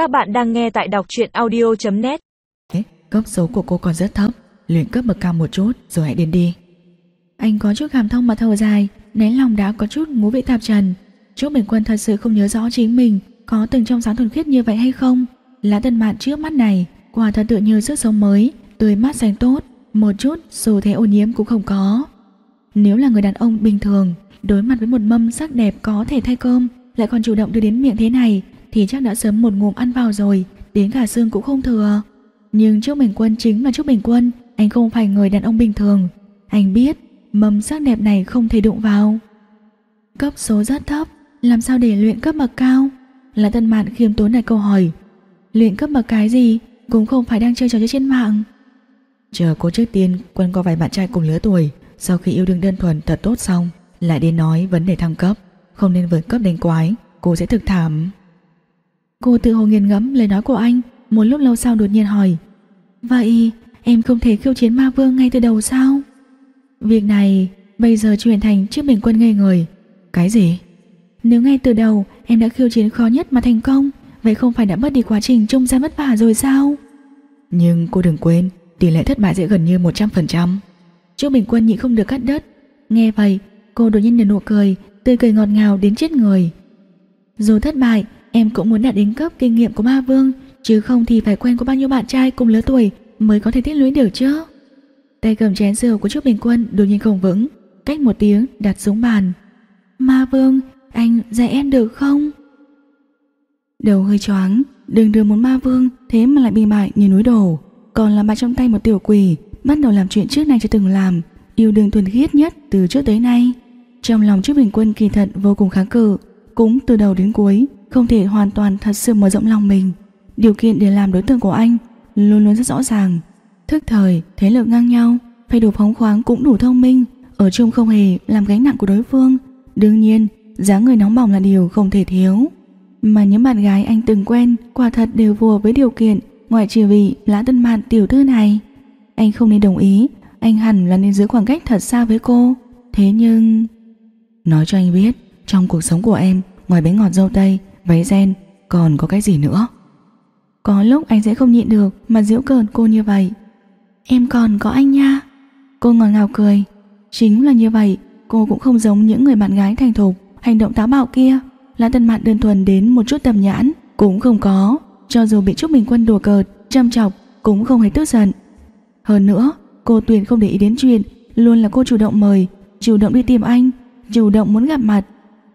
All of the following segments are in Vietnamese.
Các bạn đang nghe tại đọc truyện audio.net Cấp số của cô còn rất thấp. Luyện cấp bậc cao một chút, rồi hãy đến đi. Anh có chút cảm thông mà thở dài. Nén lòng đã có chút ngũ vị tạp trần. Trúc Bình Quân thật sự không nhớ rõ chính mình. Có từng trong sáng thuần khiết như vậy hay không? Lá tân mạn trước mắt này, Quả thật tự như sức sống mới. Tươi mát xanh tốt. Một chút, dù thế ô nhiễm cũng không có. Nếu là người đàn ông bình thường, Đối mặt với một mâm sắc đẹp có thể thay cơm, Lại còn chủ động đưa đến miệng thế này thì chắc đã sớm một ngụm ăn vào rồi, Đến cả xương cũng không thừa. Nhưng Trúc Bình Quân chính là Trúc Bình Quân, Anh không phải người đàn ông bình thường. Anh biết mầm sắc đẹp này không thể đụng vào. Cấp số rất thấp, Làm sao để luyện cấp bậc cao? Là tân mạn khiêm tốn đặt câu hỏi. Luyện cấp bậc cái gì Cũng không phải đang chơi trò chơi trên mạng. Chờ cô trước tiên Quân có vài bạn trai cùng lứa tuổi, Sau khi yêu đương đơn thuần thật tốt xong, Lại đến nói vấn đề thăng cấp. Không nên vượt cấp đánh quái, Cô sẽ thực thảm. Cô tự hồ nghiền ngẫm lời nói của anh, Một lúc lâu sau đột nhiên hỏi, Vậy em không thể khiêu chiến ma vương ngay từ đầu sao? Việc này Bây giờ chuyển thành trước bình quân ngây người. Cái gì? Nếu ngay từ đầu em đã khiêu chiến khó nhất mà thành công, Vậy không phải đã mất đi quá trình trung gian vất vả rồi sao? Nhưng cô đừng quên, Tỷ lệ thất bại sẽ gần như 100% Trương Bình Quân nhị không được cắt đất Nghe vậy, cô đột nhiên nở nụ cười, Tươi cười ngọt ngào đến chết người. Dù thất bại Em cũng muốn đạt đến cấp kinh nghiệm của ma vương, Chứ không thì phải quen có bao nhiêu bạn trai cùng lứa tuổi Mới có thể tiết lũy được chứ? Tay cầm chén rượu của Trúc Bình Quân đột nhiên không vững, Cách một tiếng đặt xuống bàn. Ma vương, Anh dạy em được không? Đầu hơi choáng, Đường đường muốn ma vương, Thế mà lại bị bại như núi đổ. Còn là bại trong tay một tiểu quỷ, Bắt đầu làm chuyện trước nay chưa từng làm. Yêu đương thuần khiết nhất từ trước tới nay. Trong lòng Trúc Bình Quân kỳ thật vô cùng kháng cự. Cũng từ đầu đến cuối Không thể hoàn toàn thật sự mở rộng lòng mình. Điều kiện để làm đối tượng của anh Luôn luôn rất rõ ràng. Thức thời, thế lực ngang nhau Phải đủ phóng khoáng cũng đủ thông minh. Ở chung không hề làm gánh nặng của đối phương. Đương nhiên, dáng người nóng bỏng là điều không thể thiếu. Mà những bạn gái anh từng quen Quả thật đều vừa với điều kiện Ngoại trừ vì lã tân mạn tiểu thư này. Anh không nên đồng ý Anh hẳn là nên giữ khoảng cách thật xa với cô. Thế nhưng Nói cho anh biết trong cuộc sống của em Ngoài bánh ngọt dâu tây, váy ren Còn có cái gì nữa? Có lúc anh sẽ không nhịn được Mà giễu cợt cô như vậy. Em còn có anh nha. Cô ngọt ngào cười. Chính là như vậy Cô cũng không giống những người bạn gái thành thục Hành động táo bạo kia. Là Tân Mạn đơn thuần đến một chút tầm nhãn Cũng không có. Cho dù bị Trúc Bình Quân đùa cợt Châm chọc Cũng không hề tức giận. Hơn nữa Cô tuyển không để ý đến chuyện Luôn là cô chủ động mời Chủ động đi tìm anh Chủ động muốn gặp mặt.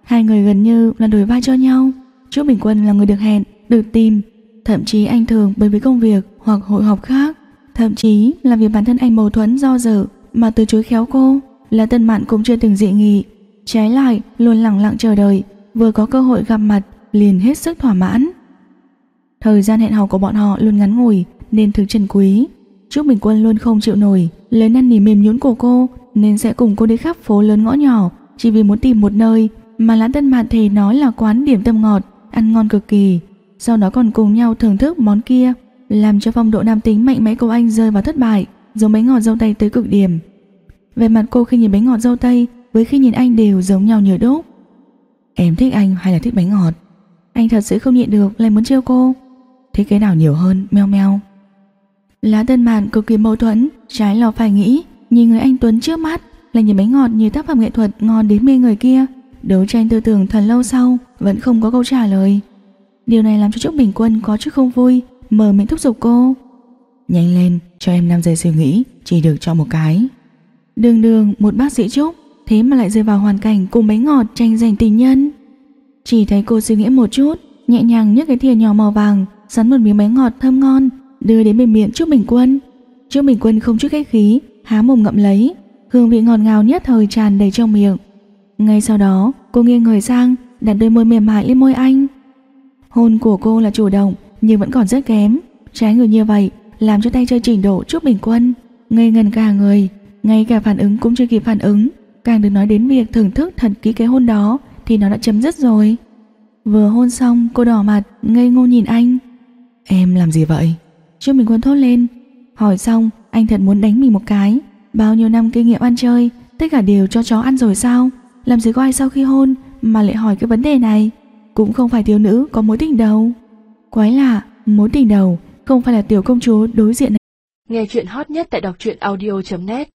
Hai người gần như là đổi vai cho nhau. Trúc Bình Quân là người được hẹn, Được tìm. Thậm chí anh thường bởi vì công việc Hoặc hội họp khác. Thậm chí là vì bản thân anh mâu thuẫn, do dự, Mà từ chối khéo cô. Là Tân Mạn cũng chưa từng dị nghị. Trái lại, luôn lặng lặng chờ đợi. Vừa có cơ hội gặp mặt, liền hết sức thỏa mãn. Thời gian hẹn hò của bọn họ luôn ngắn ngủi, Nên thực trân quý. Trúc Bình Quân luôn không chịu nổi, Lấy năn nỉ mềm nhũn của cô, Nên sẽ cùng cô đi khắp phố lớn ngõ nhỏ, Chỉ vì muốn tìm một nơi mà Lãn Tân Mạn thề nói là quán điểm tâm ngọt, Ăn ngon cực kỳ. Sau đó còn cùng nhau thưởng thức món kia, Làm cho phong độ nam tính mạnh mẽ của anh rơi vào thất bại, Giống bánh ngọt dâu tây tới cực điểm. Về mặt cô khi nhìn bánh ngọt dâu tây, Với khi nhìn anh đều giống nhau như đúc. Em thích anh hay là thích bánh ngọt? Anh thật sự không nhịn được, lại muốn trêu cô. Thích cái nào nhiều hơn, meo meo. Lá tân mạn cực kỳ mâu thuẫn, Trái lo phải nghĩ, Nhìn người anh Tuấn trước mắt Là nhìn bánh ngọt như tác phẩm nghệ thuật ngon đến mê người kia. Đấu tranh tư tưởng thần lâu sau Vẫn không có câu trả lời. Điều này làm cho Trúc Bình Quân có chút không vui Mở miệng thúc giục cô. Nhanh lên cho em 5 giây suy nghĩ Chỉ được cho một cái. Đường đường một bác sĩ Trúc Thế mà lại rơi vào hoàn cảnh cùng bánh ngọt tranh giành tình nhân. Chỉ thấy cô suy nghĩ một chút Nhẹ nhàng nhấc cái thìa nhỏ màu vàng Sắn một miếng bánh ngọt thơm ngon Đưa đến bên miệng Trúc Bình Quân. Trúc Bình Quân không chút khách khí Há mồm ngậm lấy Hương vị ngọt ngào nhất thời tràn đầy trong miệng Ngay sau đó cô nghiêng người sang Đặt đôi môi mềm mại lên môi anh. Hôn của cô là chủ động Nhưng vẫn còn rất kém. Trái người như vậy làm cho tay chơi trình độ Trúc Bình Quân. Ngây ngần cả người ngay cả phản ứng cũng chưa kịp phản ứng. Càng đừng nói đến việc thưởng thức thật kỹ cái hôn đó thì nó đã chấm dứt rồi. Vừa hôn xong cô đỏ mặt ngây ngô nhìn anh. Em làm gì vậy? Trương Bình Quân thốt lên. Hỏi xong anh thật muốn đánh mình một cái. Bao nhiêu năm kinh nghiệm ăn chơi tất cả đều cho chó ăn rồi sao làm gì có ai sau khi hôn mà lại hỏi cái vấn đề này, cũng không phải thiếu nữ có mối tình đầu. Quái lạ, mối tình đầu không phải là tiểu công chúa đối diện này. Nghe chuyện hot nhất tại đọc truyện audio.net